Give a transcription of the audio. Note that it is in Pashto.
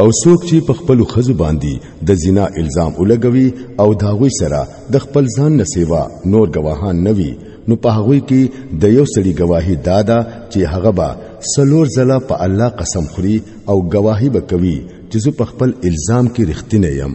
او څوک چې په خپل خزو باندې د زنا الزام ولګوي او داوی سره د خپل ځان نسیوا نور گواهان نوي نو په هغه کې د یو سړي گواهی دادا چې هغه با سلور زلا په الله قسم خوري او گواهی به کوي چې په خپل الزام کې رښتینه یم